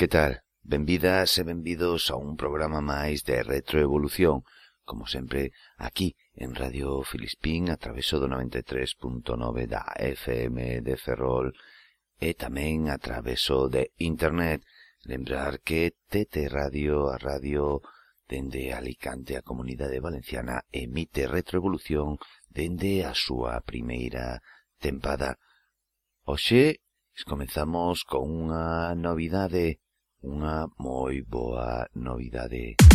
Que tal? Benvidas e benvidos a un programa máis de retroevolución, como sempre, aquí en Radio Filispín a traveso do 93.9 da FM de Ferrol e tamén a traveso de Internet. Lembrar que TT Radio, a radio dende Alicante a Comunidade Valenciana emite retroevolución dende a súa primeira tempada. Oxe, comenzamos con unha novidade unha moi boa novidade.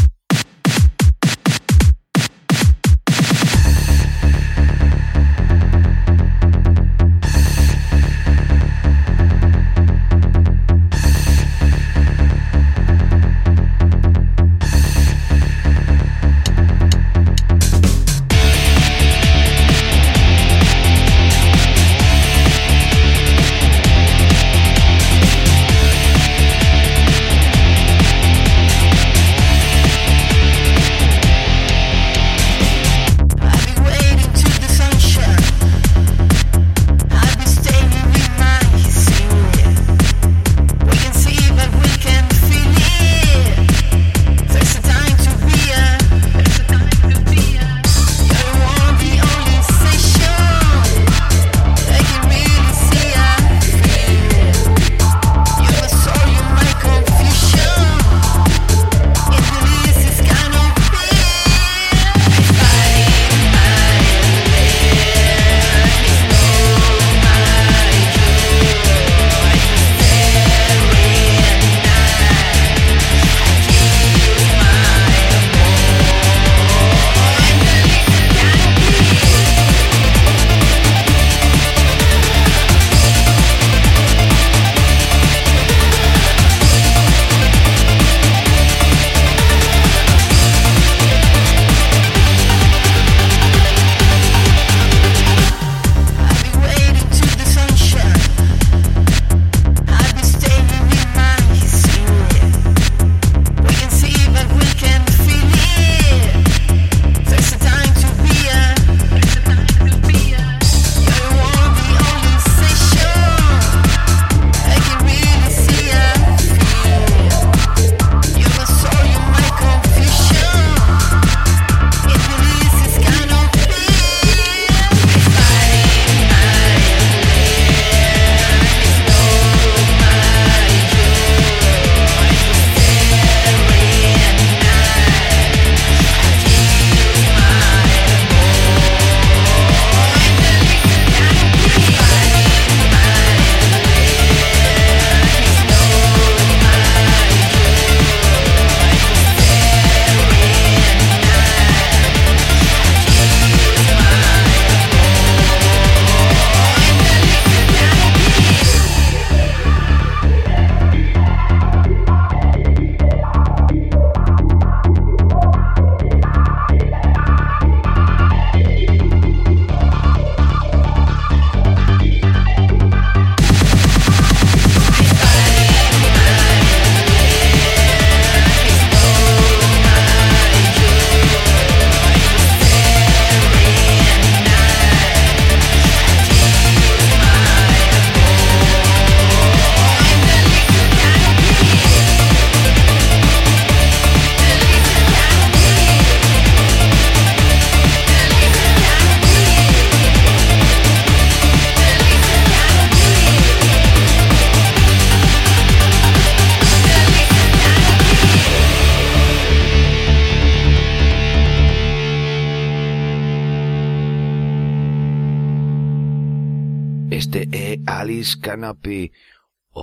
Canapé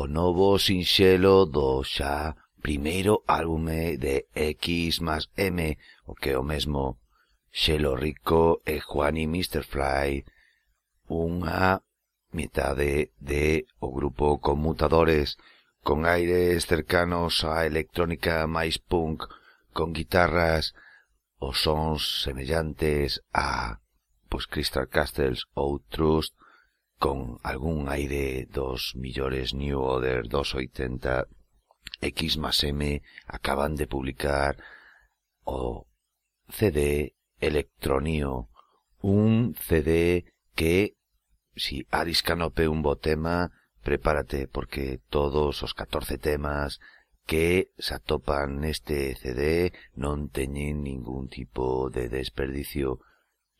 o novo sinxelo do xa primeiro álbume de X más M, o que é o mesmo Xelo Rico e Juan y Mr. Fly, unha mitade de o grupo Conmutadores, con aires cercanos á electrónica máis punk, con guitarras, os sons semellantes a pois Crystal Castles ou Trust con algún aire dos millores New Order 280 X más M acaban de publicar o CD Electronio, un CD que si Aris Canope un bo tema, prepárate porque todos os 14 temas que se atopan neste CD non teñen ningún tipo de desperdicio.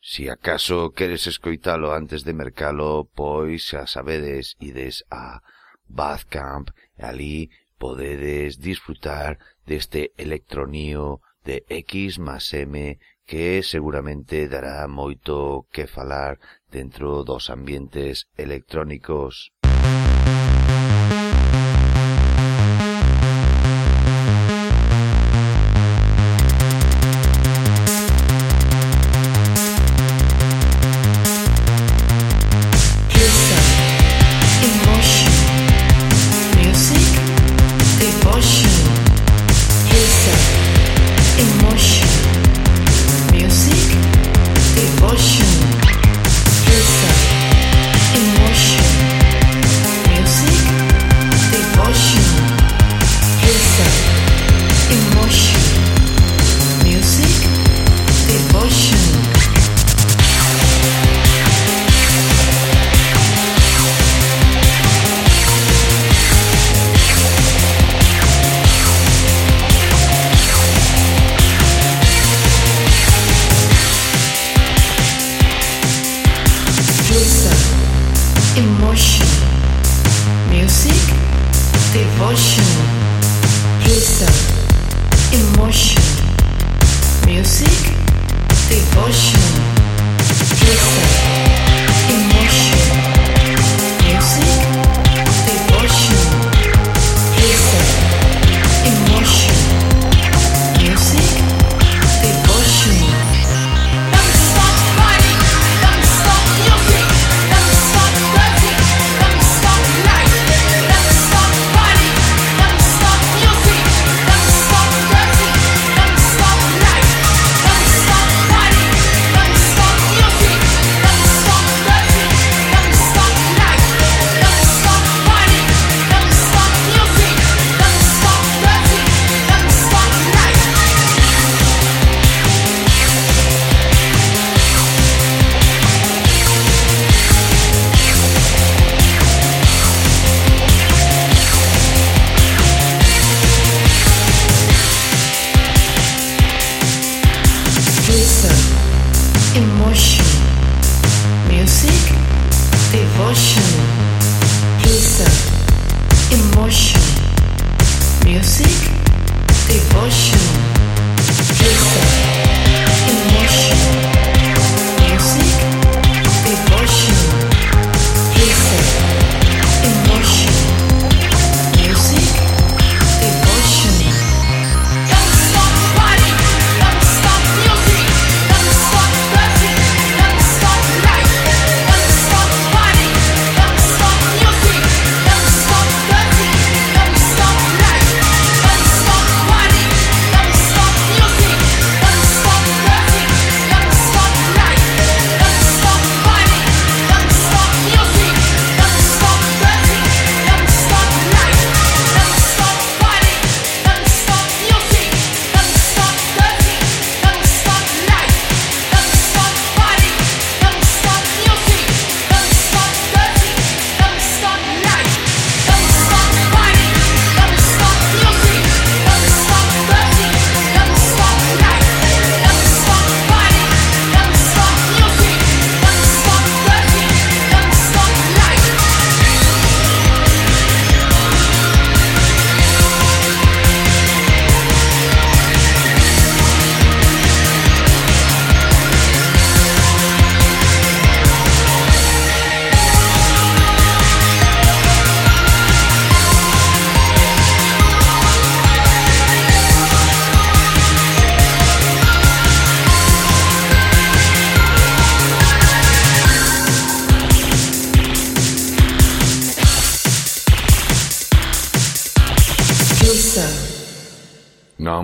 Si acaso queres escoitalo antes de mercalo, pois xa sabedes, ides a Bathcamp e ali podedes disfrutar deste electronío de X más M que seguramente dará moito que falar dentro dos ambientes electrónicos.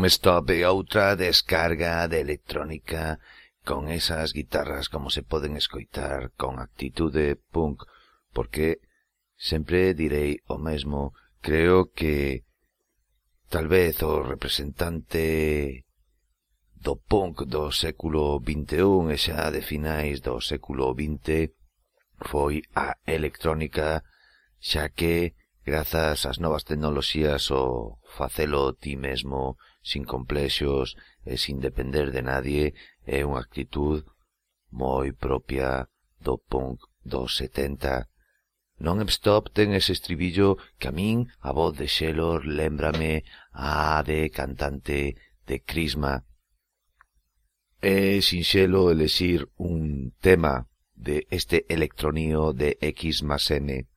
stop e outra descarga de electrónica con esas guitarras como se poden escoitar con actitude punk, porque sempre direi o mesmo, creo que tal vez o representante do punk do século XXI e xa de finais do século XX foi a electrónica, xa que, grazas ás novas tecnoloxías o facelo ti mesmo, sin complexos e sin depender de nadie, é unha actitud moi propia do punk dos 70. Non-stop ten ese estribillo que a min a voz de Xelor lembrame a de cantante de Crisma. É sinxelo elexir un tema de este electronío de X más M.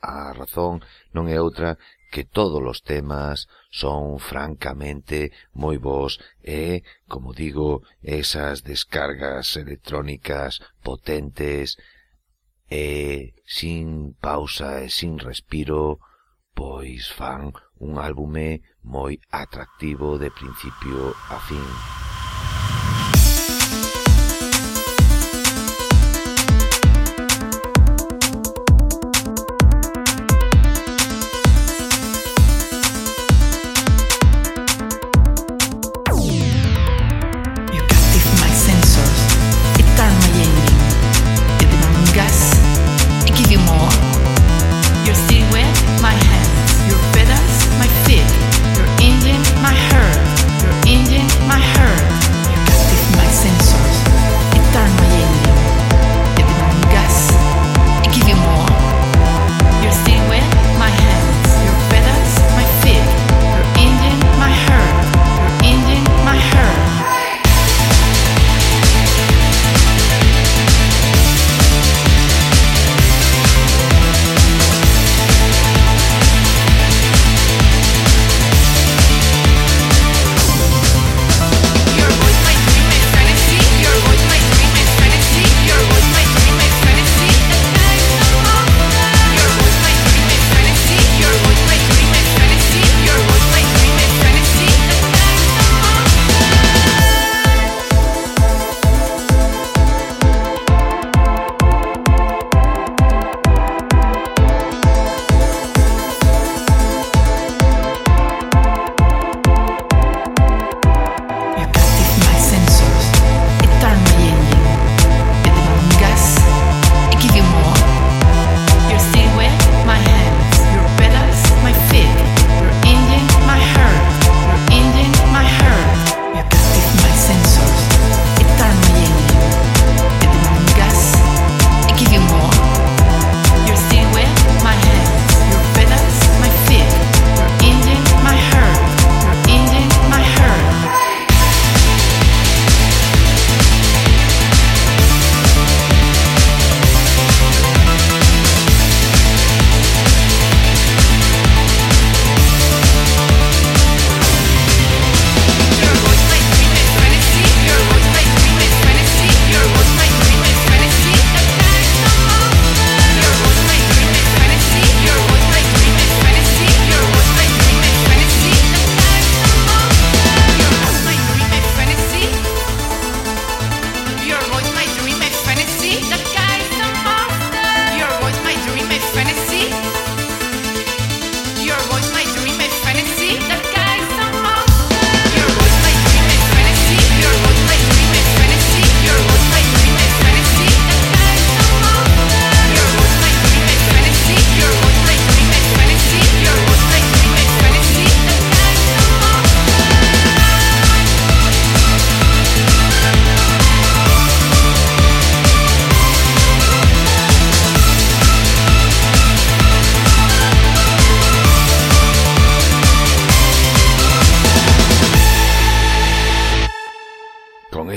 A razón non é outra que todos os temas son francamente moi bons e, ¿eh? como digo, esas descargas electrónicas potentes e sin pausa e sin respiro, pois fan un álbume moi atractivo de principio a fin.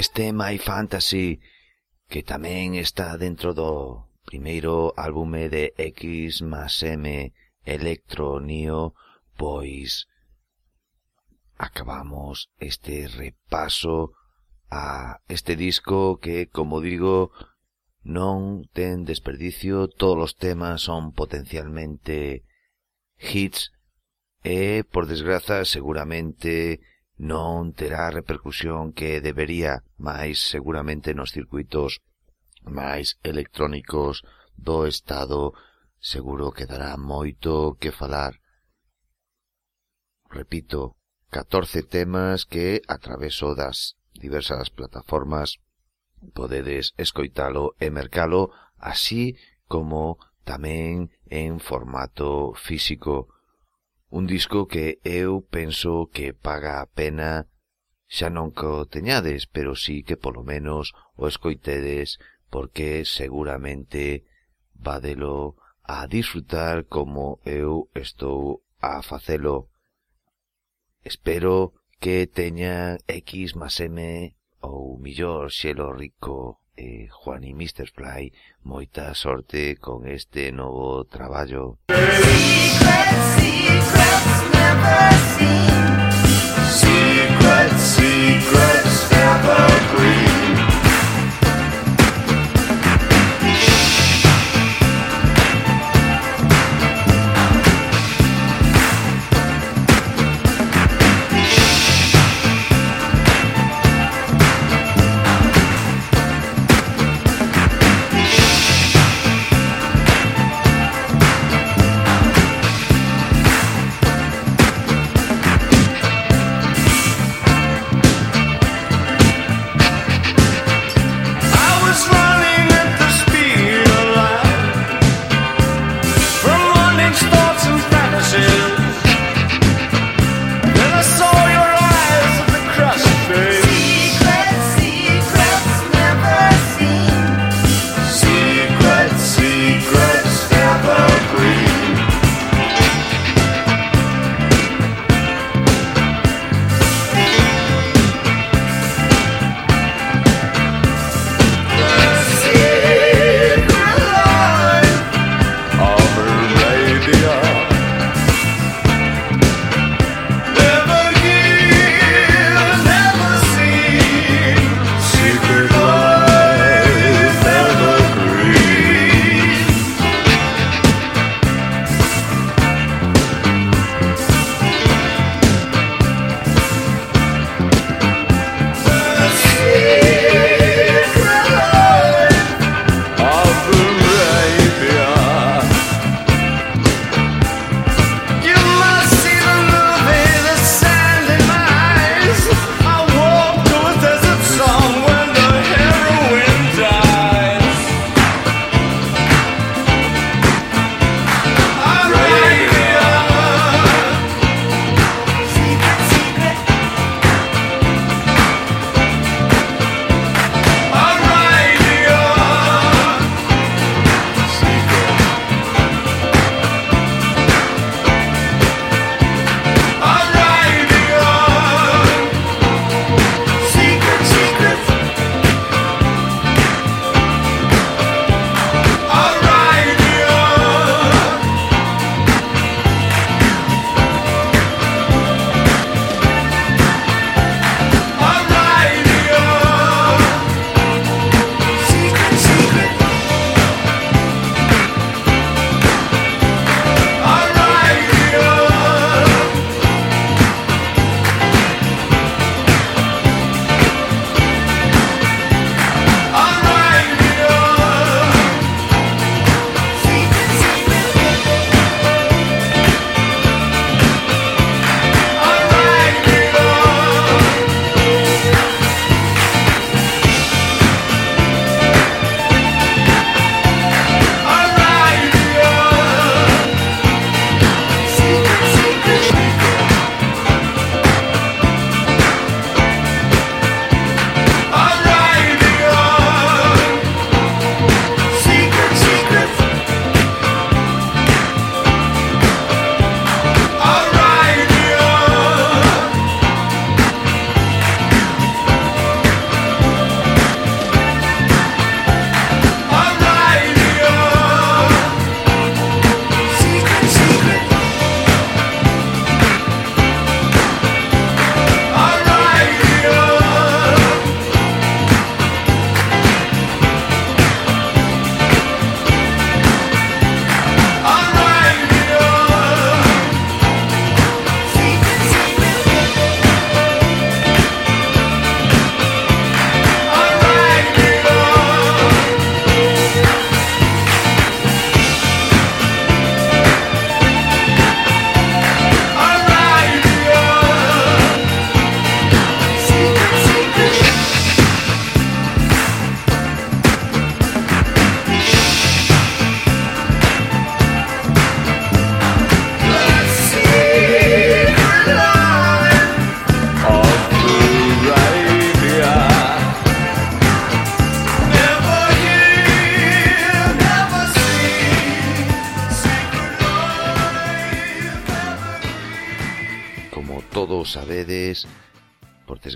este My fantasy que tamén está dentro do primeiro álbume de X más M Electro Neo, pois acabamos este repaso a este disco que, como digo, non ten desperdicio, todos os temas son potencialmente hits. E, por desgraza, seguramente non terá a repercusión que debería máis seguramente nos circuitos máis electrónicos do Estado seguro que dará moito que falar. Repito, 14 temas que a traveso das diversas plataformas podedes escoitalo e mercalo así como tamén en formato físico un disco que eu penso que paga a pena xa non que o teñades, pero sí que polo menos o escoitedes porque seguramente vadelo a disfrutar como eu estou a facelo. Espero que teña X más M ou millor xelo rico eh, Juan y Mr. Fly moita sorte con este novo traballo. Secrets, secrets, never seen. Secrets, secrets, never green.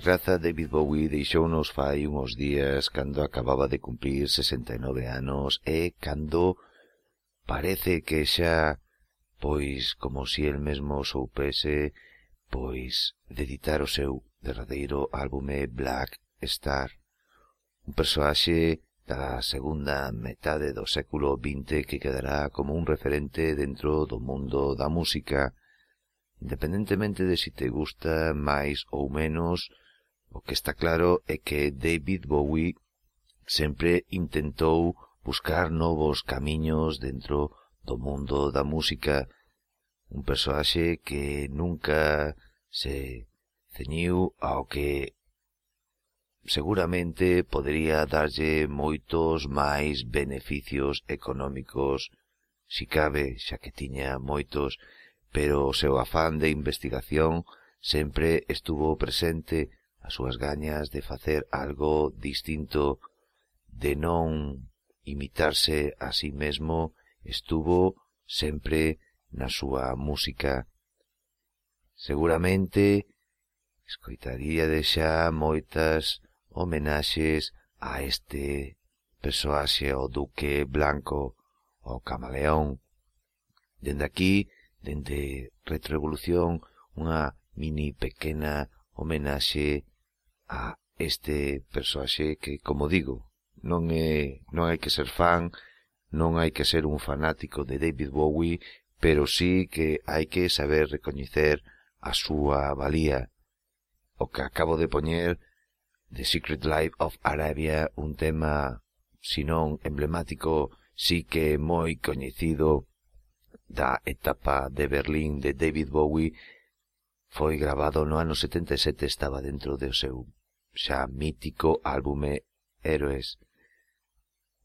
desgraza, David Bowie deixounos fai uns días cando acababa de cumplir 69 anos e cando parece que xa, pois como si el mesmo soupese, pois deditar o seu derradeiro álbume Black Star, un personaxe da segunda metade do século XX que quedará como un referente dentro do mundo da música, independentemente de si te gusta máis ou menos O que está claro é que David Bowie sempre intentou buscar novos camiños dentro do mundo da música, un personaxe que nunca se ceñiu ao que seguramente podería darlle moitos máis beneficios económicos, si cabe, xa que tiña moitos, pero o seu afán de investigación sempre estuvo presente as súas gañas de facer algo distinto, de non imitarse a sí mesmo, estuvo sempre na súa música. Seguramente escoitaría de xa moitas homenaxes a este persoaxe o duque blanco, o camaleón. Dende aquí, dende Retroevolución, unha mini pequena homenaxe a este persoaxe que, como digo, non é non hai que ser fan, non hai que ser un fanático de David Bowie, pero sí que hai que saber recoñecer a súa valía. O que acabo de poñer The Secret Life of Arabia, un tema, sinón emblemático, sí que moi coñecido da etapa de Berlín de David Bowie, foi grabado no ano 77, estaba dentro do seu xa mítico álbume Héroes.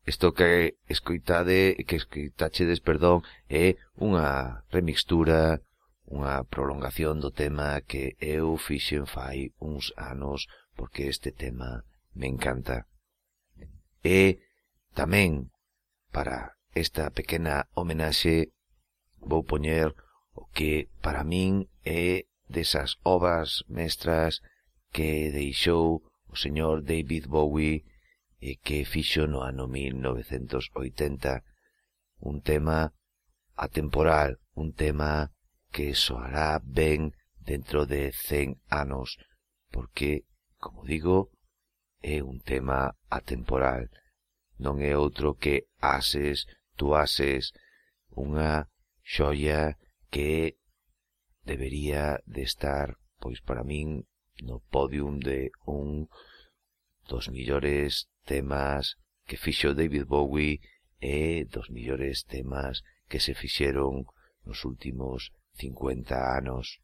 Isto que escoitade, que escoitachedes, perdón, é unha remixtura, unha prolongación do tema que eu fixen fai uns anos porque este tema me encanta. E tamén para esta pequena homenaxe vou poñer o que para min é desas obras mestras que deixou o señor David Bowie e que fixo no ano 1980 un tema atemporal, un tema que soará ben dentro de 100 anos, porque, como digo, é un tema atemporal. Non é outro que Ases, tu Ases, unha xoia que debería de estar, pois para min, no podium de un dos millores temas que fixo David Bowie e dos millores temas que se fixeron nos últimos 50 anos.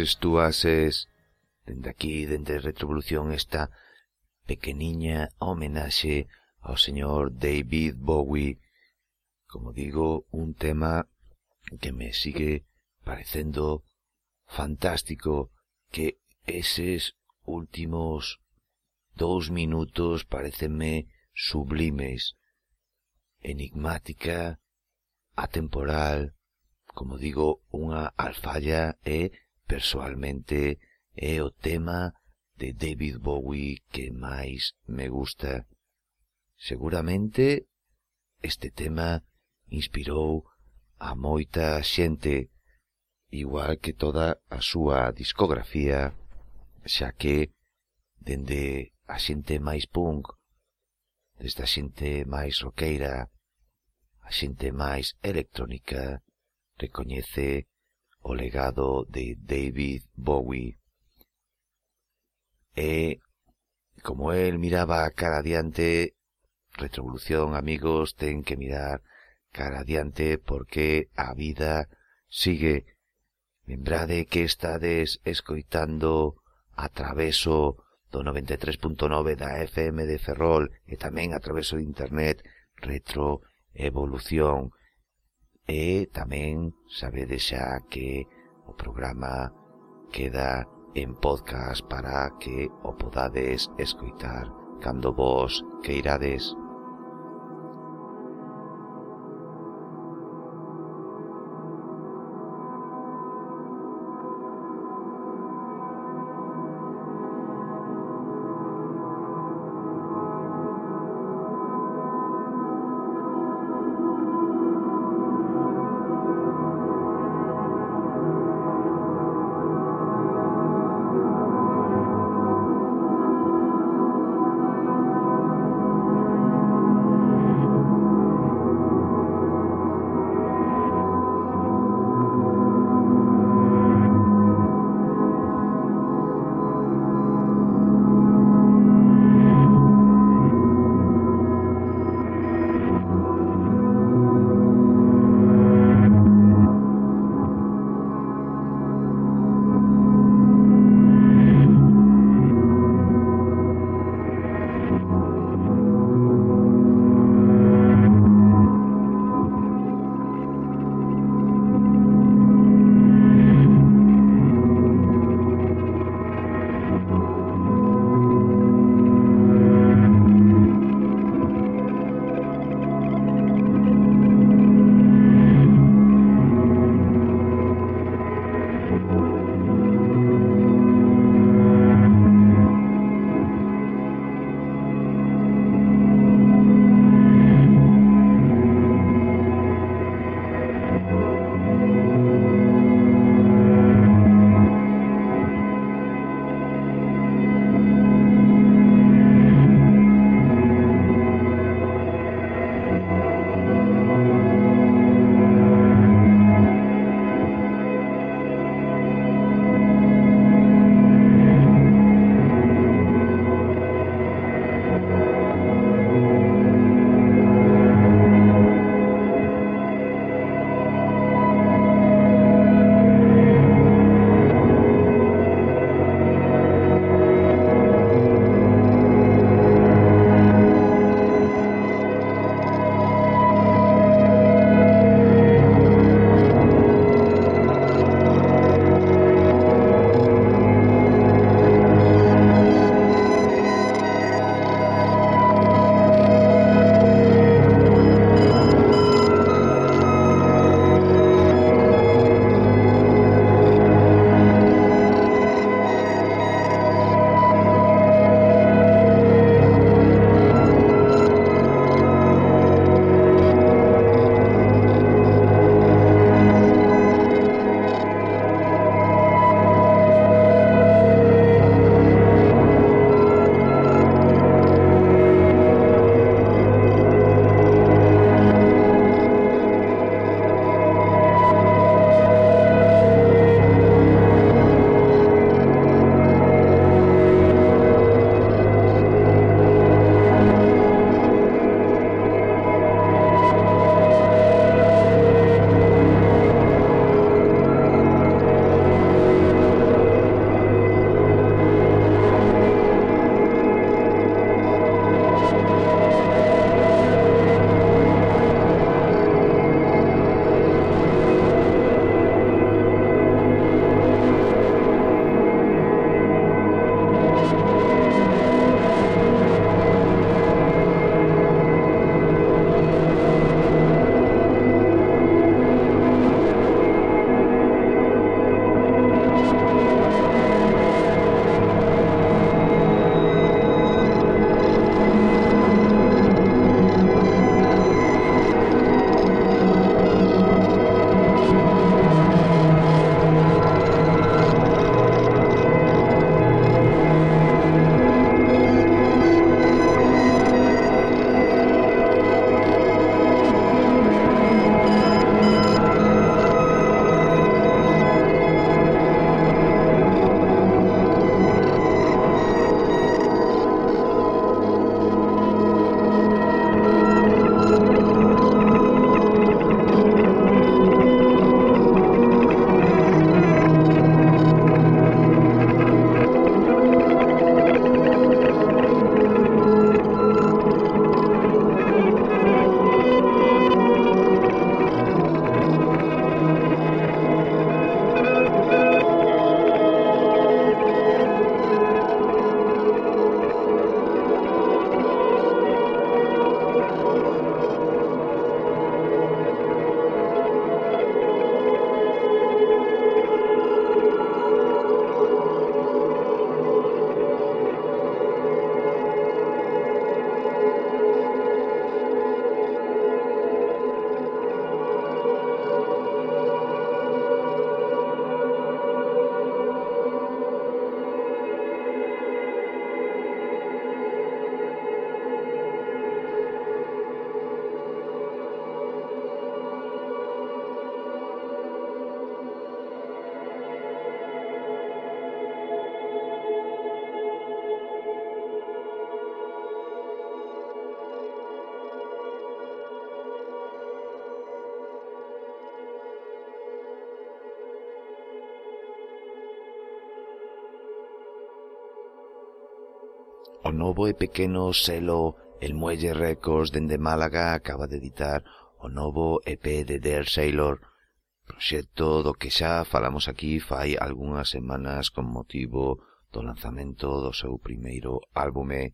frases tú haces dende aquí, dende Retrovolución esta pequeniña homenaxe ao señor David Bowie. Como digo, un tema que me sigue parecendo fantástico que eses últimos dous minutos parecenme sublimes enigmática, atemporal, como digo, unha alfalla e Persoalmente é o tema de David Bowie que máis me gusta. Seguramente este tema inspirou a moita xente, igual que toda a súa discografía, xa que dende a xente máis punk, desde a xente máis roqueira, a xente máis electrónica, recoñece o legado de David Bowie. E como el miraba cara adiante retrovolución amigos ten que mirar cara adiante porque a vida sigue. Lembrade que estades escoitando a traveso do 93.9 da FM de Ferrol e tamén a traveso de internet Retro Evolución E tamén sabede xa que o programa queda en podcast para que o podades escoitar cando vos queirades. O novo e pequeno selo El Muelle Records dende Málaga acaba de editar o novo EP de Der Sailor, proxecto do que xa falamos aquí fai algunhas semanas con motivo do lanzamento do seu primeiro álbume.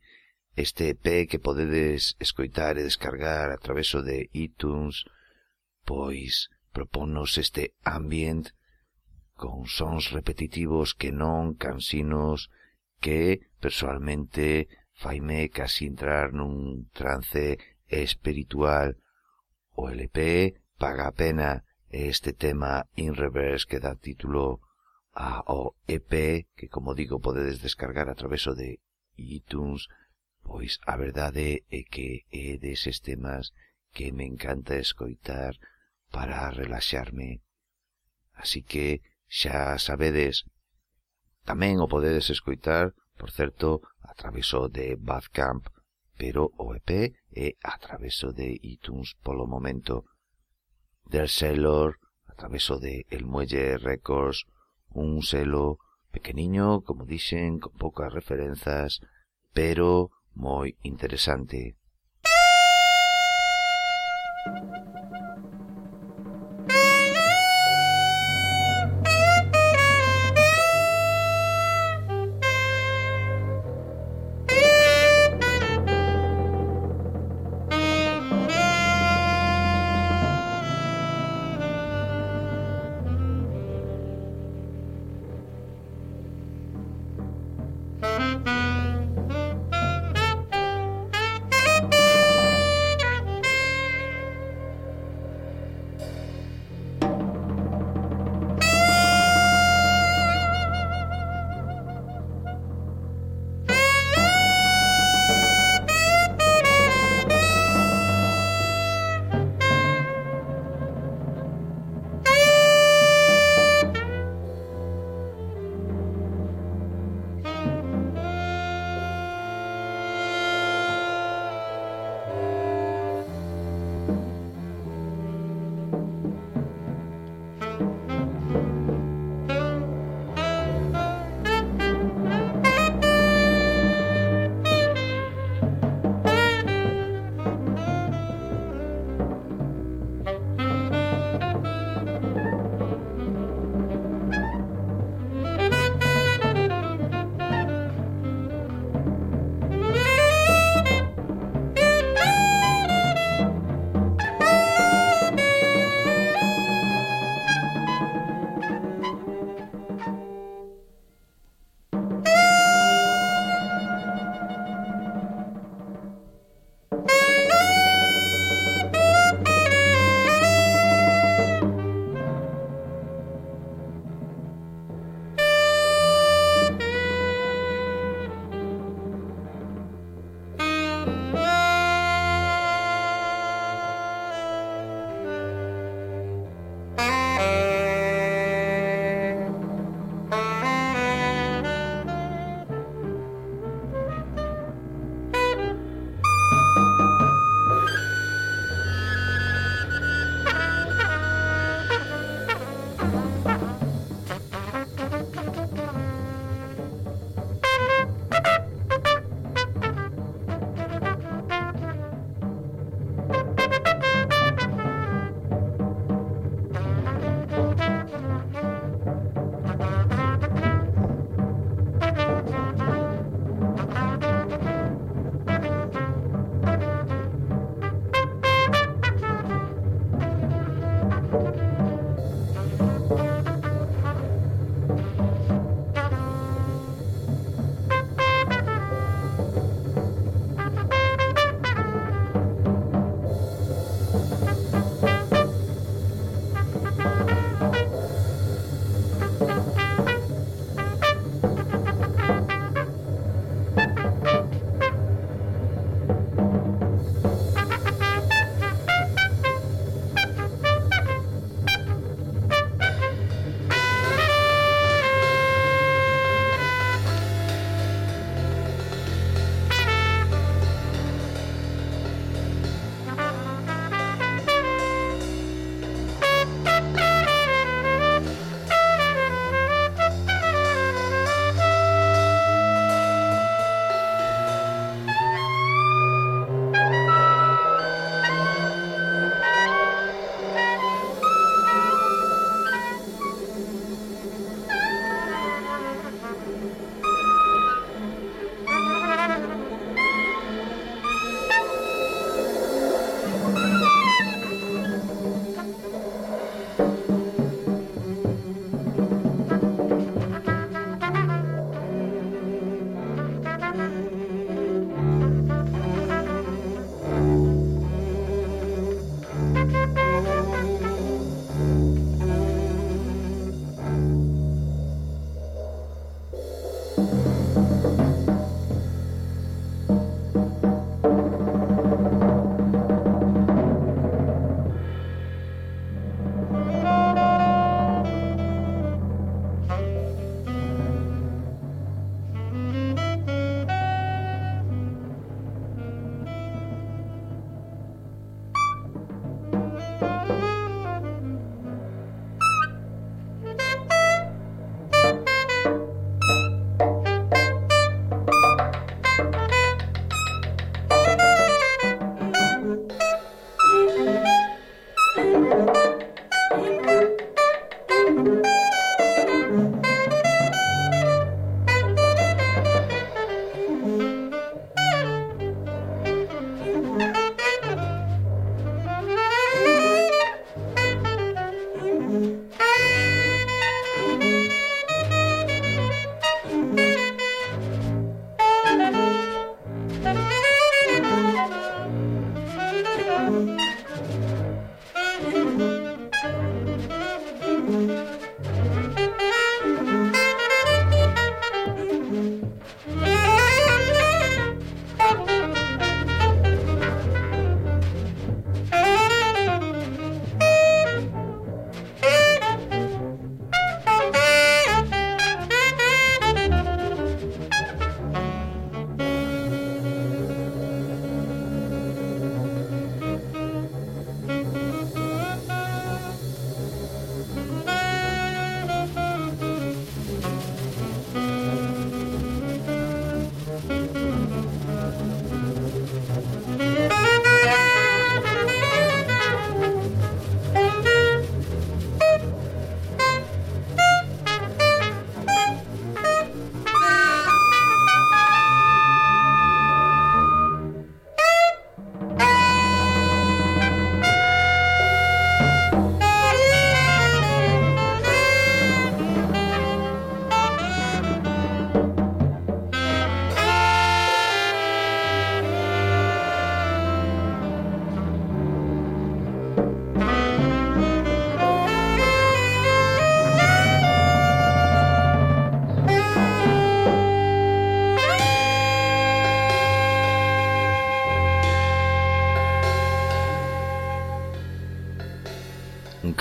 Este EP que podedes escoitar e descargar a traveso de iTunes, pois proponnos este ambient con sons repetitivos que non cansinos que Persoalmente faime casi entrar nun trance espiritual. O LP paga a pena este tema In Reverse que dá título ao EP que, como digo, podedes descargar a traveso de iTunes, pois a verdade é que é deses temas que me encanta escoitar para relaxarme. Así que xa sabedes, tamén o podedes escoitar Por certo, a traveso de Badcamp, pero o EP é a traveso de iTunes polo momento. Del Sailor, a traveso de El Muelle Records, un selo pequeniño, como dixen, con poucas referenzas, pero moi interesante. Thank you.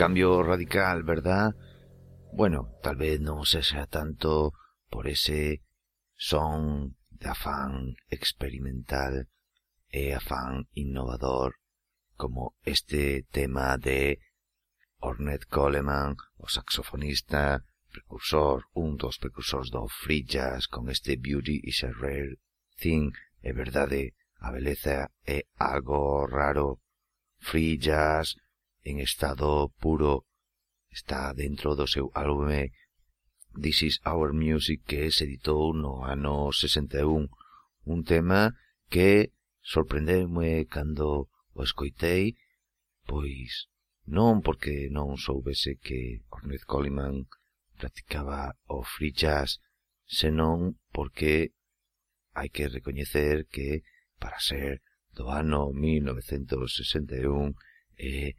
cambio radical, ¿verdad? Bueno, tal vez no sea tanto por ese son de afán experimental e afán innovador como este tema de Ornette Coleman, o saxofonista, precursor, un dos precursores do free jazz con este Beauty is a Rare Thing, é verdade, a beleza é eh, algo raro, free jazz, en estado puro está dentro do seu álbume This is Our Music que se editou no ano 61 un. Tema que sorprendeume cando o escoitei pois non porque non soubese que Ornette Coleman practicaba o free jazz senón porque hai que recoñecer que para ser do ano 1961 é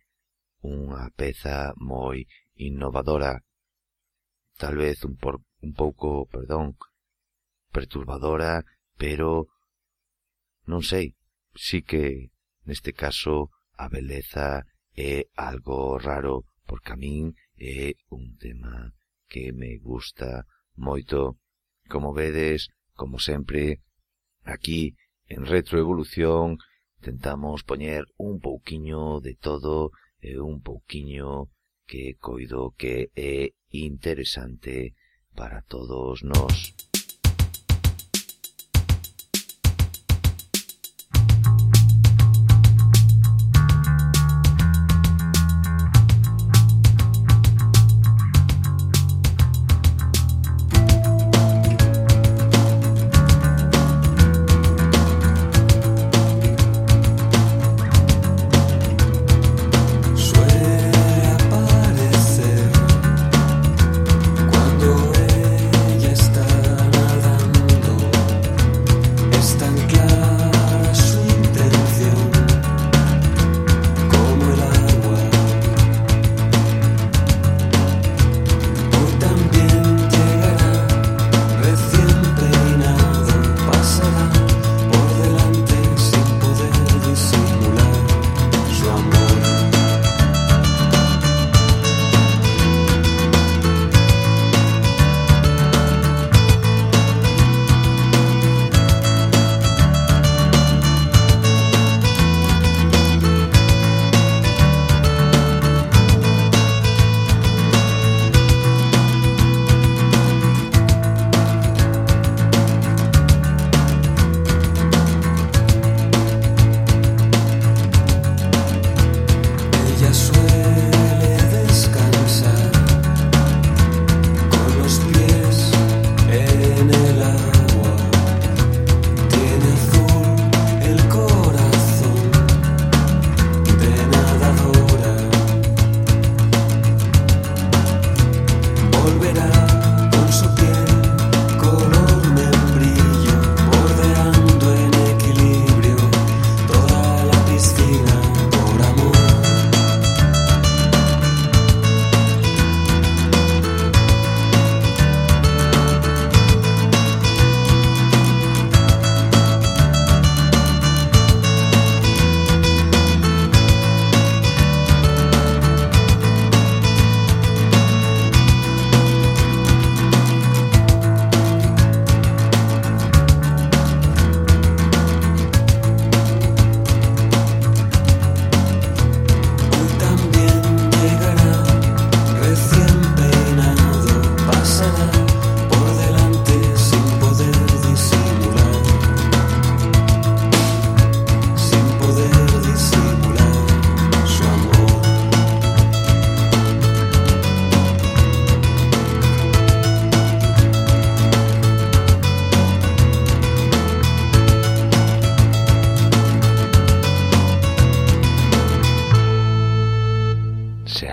unha peza moi innovadora, tal vez un, por, un pouco, perdón, perturbadora, pero non sei, sí que neste caso a beleza é algo raro, porque a min é un tema que me gusta moito. Como vedes, como sempre, aquí en Retroevolución tentamos poñer un pouquiño de todo e un pouquiño que coido que é interesante para todos nós.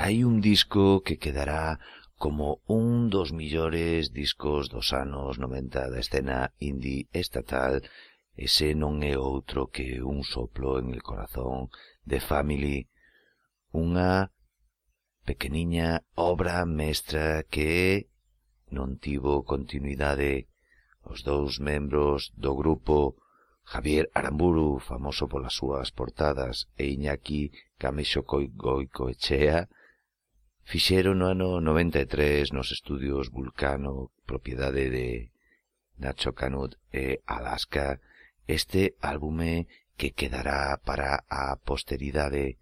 hai un disco que quedará como un dos millores discos dos anos 90 da escena indie estatal, ese non é outro que un soplo en el corazón de Family, unha pequeniña obra mestra que non tivo continuidade. Os dous membros do grupo Javier Aramburu, famoso polas súas portadas, e Iñaki Camexo Goicoechea, fixeron no ano 93 nos estudios Vulcano, propiedade de Nacho Canut e Alaska, este álbume que quedará para a posteridade.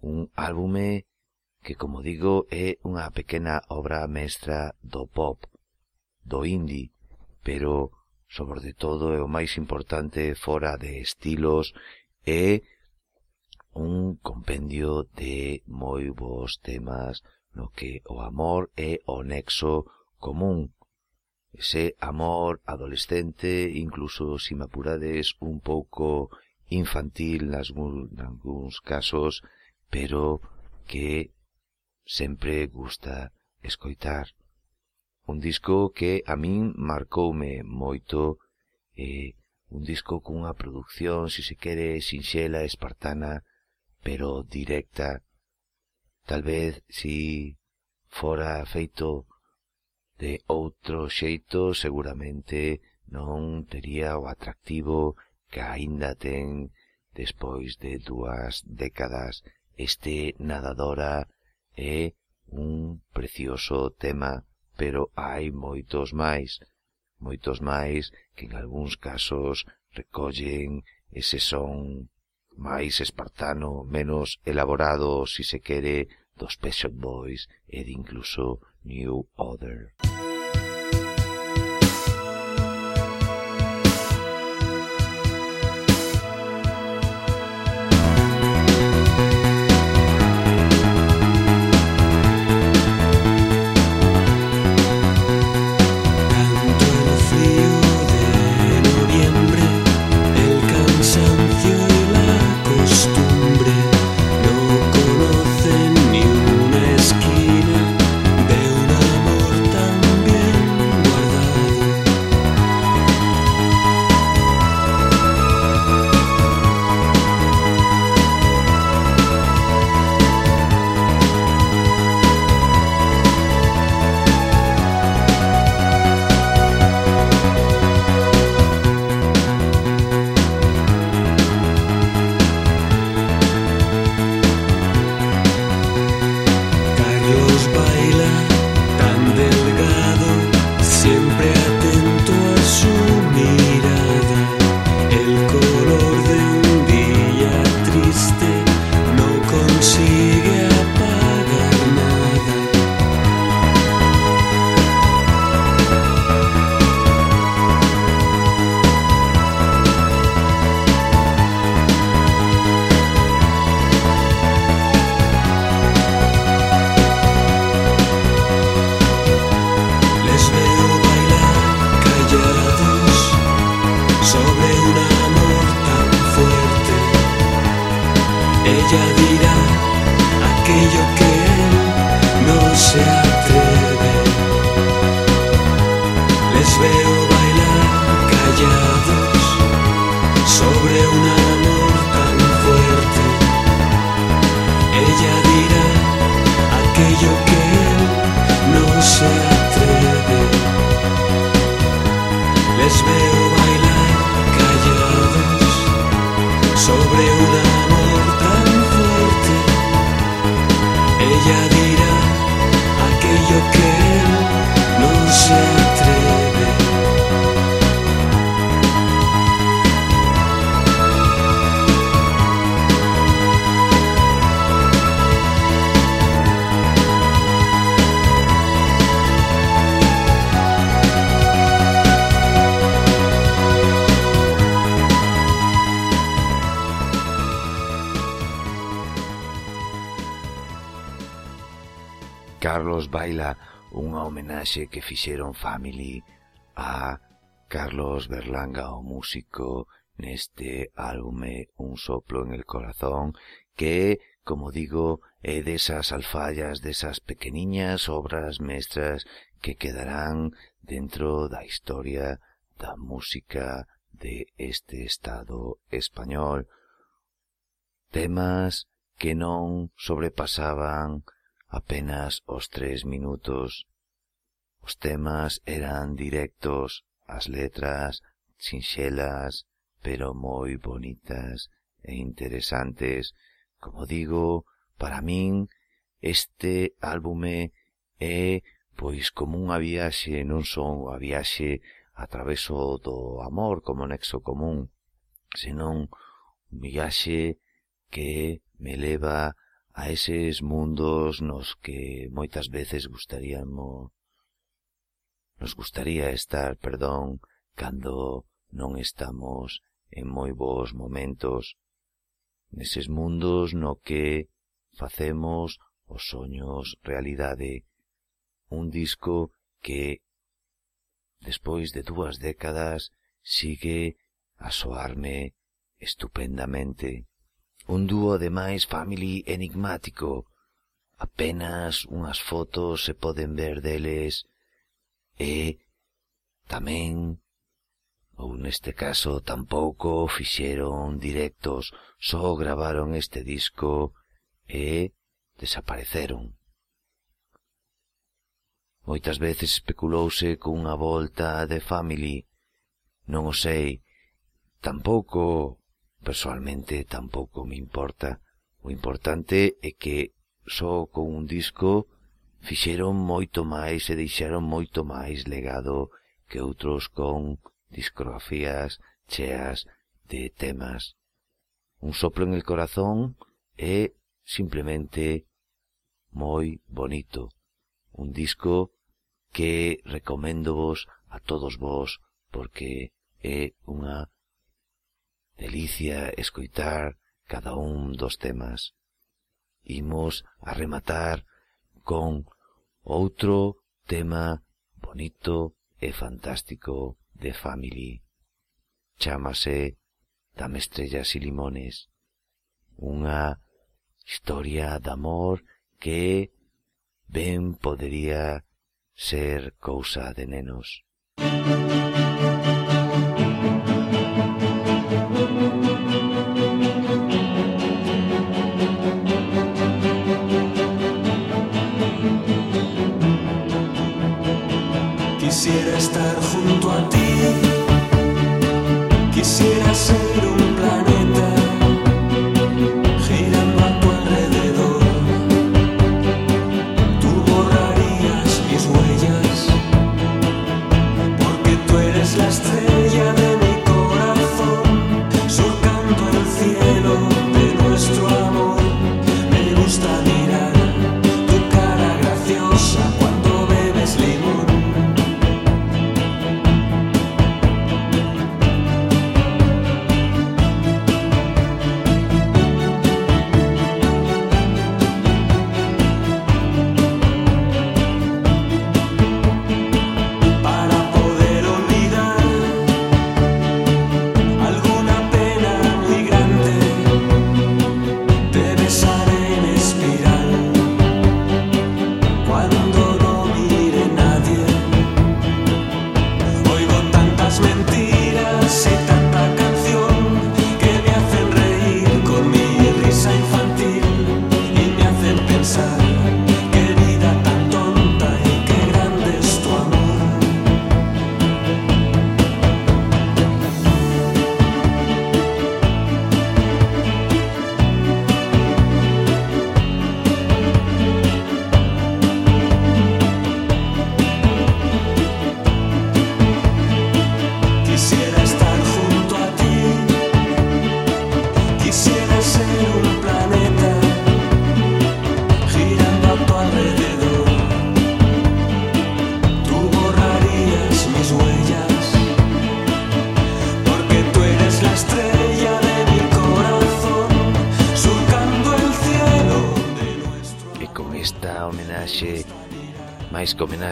Un álbume que, como digo, é unha pequena obra mestra do pop, do indie, pero, sobre todo, é o máis importante fora de estilos, é un compendio de moi bons temas no que o amor é o nexo común. Ese amor adolescente, incluso se si me apurades un pouco infantil nas algúns casos, pero que sempre gusta escoitar. Un disco que a min marcoume moito, eh, un disco cunha producción, se se quere, sinxela, espartana, pero directa. Tal vez si fora feito de outro xeito, seguramente non tería o atractivo que aínda ten despois de dúas décadas este nadadora é un precioso tema, pero hai moitos máis, moitos máis que en algúns casos recollen ese son máis espartano, menos elaborado, si se quere, dos Pet Boys e de incluso New Order. Ella dirá aquello que él no se atreve. Les veo bailar callados sobre un amor tan fuerte. Ella dirá aquello que él no se atreve. Les veo lo que baila unha homenaxe que fixeron Family a Carlos Berlanga, o músico, neste álbume Un soplo en el corazón, que, como digo, é desas alfallas, desas pequeniñas obras mestras que quedarán dentro da historia da música de este Estado español. Temas que non sobrepasaban apenas os tres minutos. Os temas eran directos, as letras sinxelas, pero moi bonitas e interesantes. Como digo, para min este álbume é pois como unha viaxe, non son a viaxe a traveso do amor como nexo común, senón un viaxe que me leva a eses mundos nos que moitas veces gustaríamos nos gustaría estar, perdón, cando non estamos en moi bons momentos, neses mundos no que facemos os soños realidade, un disco que, despois de dúas décadas, sigue a soarme estupendamente. Un dúo de máis family enigmático. Apenas unhas fotos se poden ver deles e tamén ou neste caso tampouco fixeron directos, só gravaron este disco e desapareceron. Moitas veces especulouse cunha volta de Family, non o sei, tampouco Personalmente tampouco me importa. O importante é que só con un disco fixeron moito máis e deixaron moito máis legado que outros con discografías cheas de temas. Un soplo en el corazón é simplemente moi bonito. Un disco que recomendo vos a todos vos porque é unha Delicia escoitar cada un dos temas. Imos a rematar con outro tema bonito e fantástico de Family. Chámase Dame estrellas e limones. Unha historia de amor que ben podería ser cousa de nenos. Música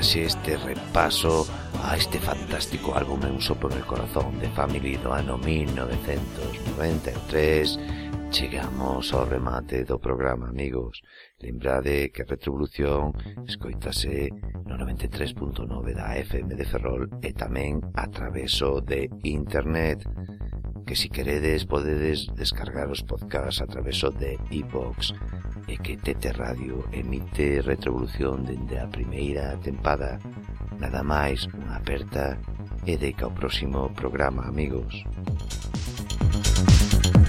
homenaxe este repaso a este fantástico álbum Un soplo en el corazón de Family do ano 1993 Chegamos ao remate do programa, amigos. Lembrade que a Retrovolución escoitase no 93.9 da FM de Ferrol e tamén a traveso de Internet que si queredes podedes descargar os podcasts a traveso de iVox e que TT Radio emite Retrovolución dende a primeira tempada nada máis unha aperta e deca o próximo programa amigos Thank you.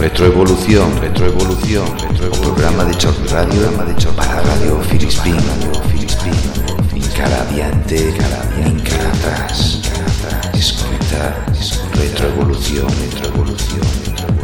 Retroevolución, retroevolución, retroevolución. programa de Choc Radio, programa de Choc para Radio Filispín, Radio Filispín. Cara adiante, cara adiante, cara atrás, cara atrás. Escuta, retroevolución, retroevolución, retroevolución.